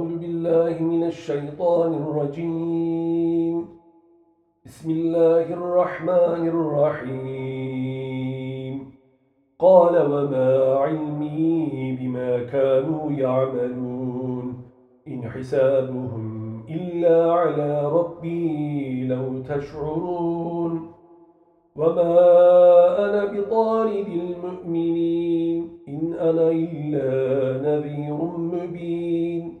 أعوذ بالله من الشيطان الرجيم. بسم الله الرحمن الرحيم. قال وما علمي بما كانوا يعملون. إن حسابهم إلا على ربي لو تشعرون. وما أنا بطارد المؤمنين. إن أنا إلا نذير مبين.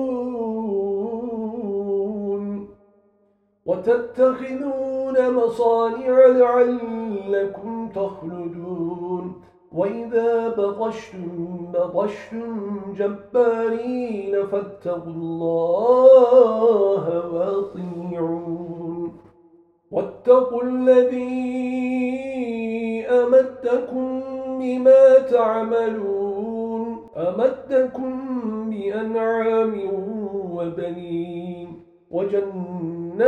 وتتخذون مصانع لعلكم تخلدون. وإذا بطشتم بطشتم جبارين فاتقوا الله وأطيعون. واتقوا الذي أمدكم بما تعملون. أمدكم بأنعام وبنين. وجنات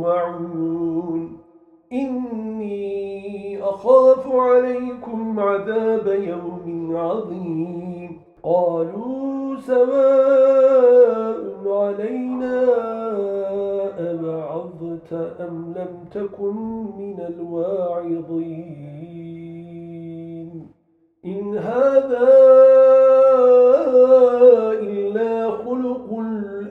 وعيون. إني أخاف عليكم عذاب يوم عظيم. قالوا سواء علينا أبعضت أم لم تكن من الواعظين. إن هذا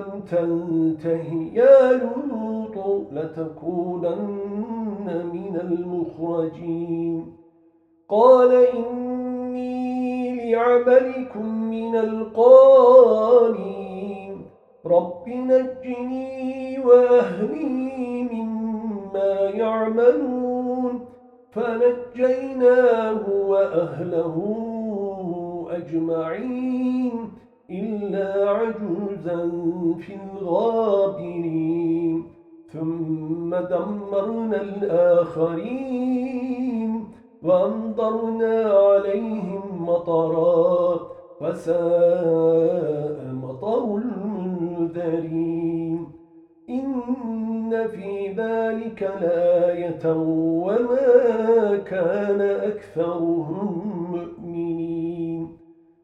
لم تنته يا لوط لتكونن من المخرجين. قال إني لعملكم من القانين. رب نجني وأهلي مما يعملون. فنجيناه وأهله أجمعين. إلا عجوزا في الغابرين. ثم دمرنا الآخرين وأمضرنا عليهم مطرا وساء مطر المنذرين. إن في ذلك لآية وما كان أكثرهم مؤمنين.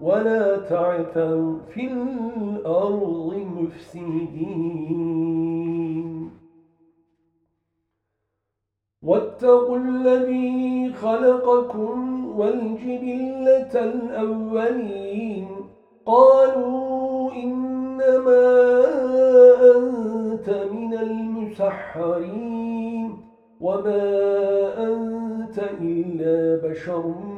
ولا تعثوا في الأرض مفسدين. واتقوا الذي خلقكم والجبلة الأولين. قالوا إنما أنت من المسحرين. وما أنت إلا بشر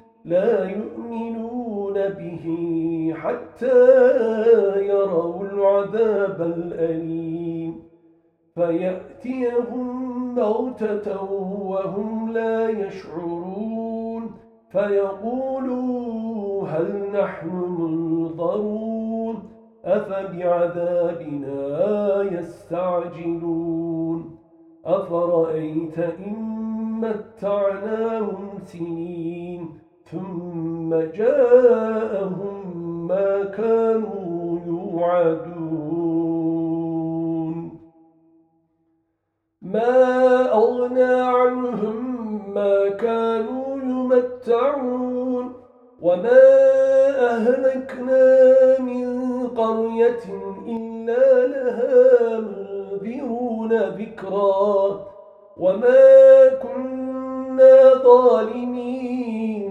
لا يؤمنون به حتى يروا العذاب الأليم. فيأتيهم موتة وهم لا يشعرون. فيقولوا هل نحن منظرون؟ أفبعذابنا يستعجلون؟ أفرأيت إن متعناهم سنين؟ ثم جاءهم ما كانوا يوعدون. ما أغنى عنهم ما كانوا يمتعون. وما أهلكنا من قرية إلا لها منذرون ذكرا. وما كنا ظالمين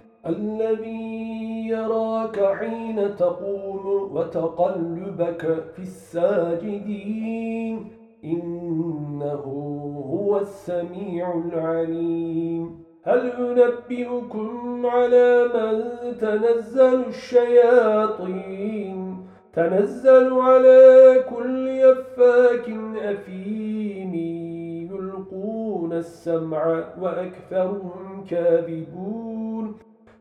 الذي يراك حين تقوم وتقلبك في الساجدين. إنه هو السميع العليم. هل أنبئكم على من تنزل الشياطين؟ تنزل على كل يفاك أثيم. يلقون السمع وأكثرهم كاذبون.